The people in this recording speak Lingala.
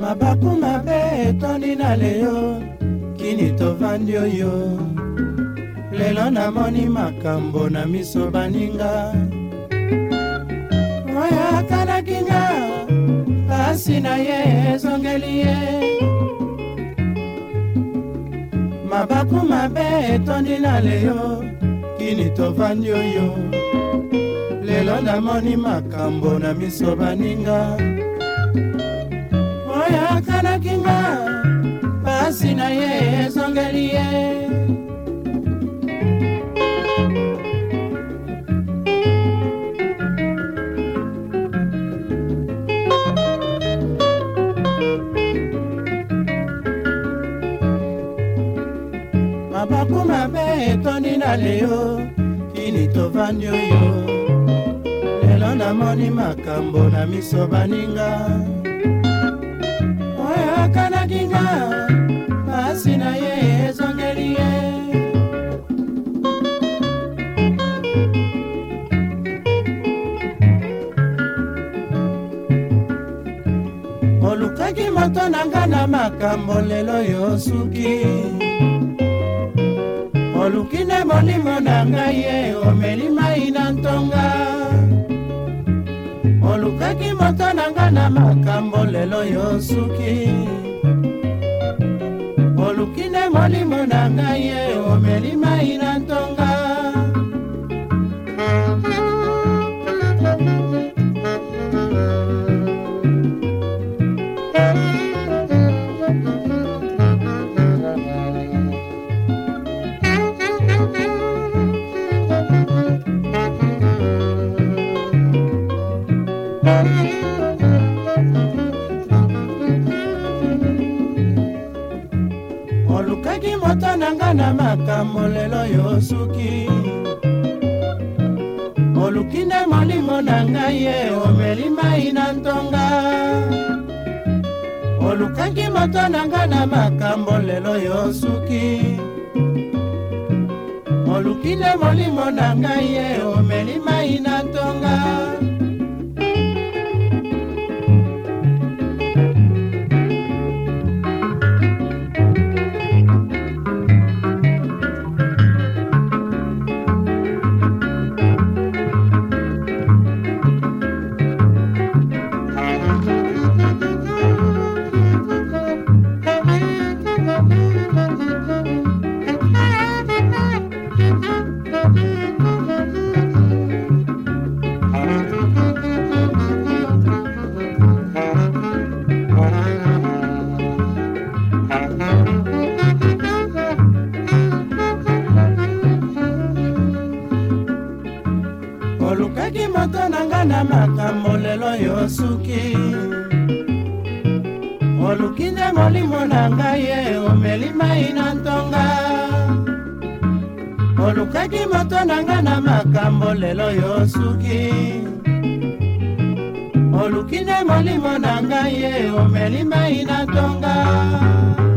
mabaku mabe etondi na leyo kini tovandi oyo lelo namoni makambo na miso baninga oyo atalaki nga pasi na ye ezongeli ye mabaku mabe etondi na leyo kini tovandi oyo lelo namoni makambo na miso baninga oyo akalaki nga pasi na ye ezongeli ye mabaku mabe etondi na leo kini tovandi oyo namoni makambo na miso baninga oyo akanaki nga pasi na ye ezongeli ye olukaki moto na nga na makambo lelo yosuki oluki nde molimo na ngai ye omeli mai na ntonga opesaki moto na nga na makambo lelo yo suki oluki nde molimo na ngai ye moto na nga na makambo lelo yo suki oluki nde molimo na ngai ye omeli mai na ntonga olukaki moto na nga na makambo lelo yo suki oluki nde molimo na ngai ye omeli mai na ntonga ozonga e, na makambo lelo yo suki oluki nde molimo na ngai ye omeli mai na ntonga olukaki moto na ngai na makambo lelo yo suki oluki nde molimo na ngai ye omeli mai na ntonga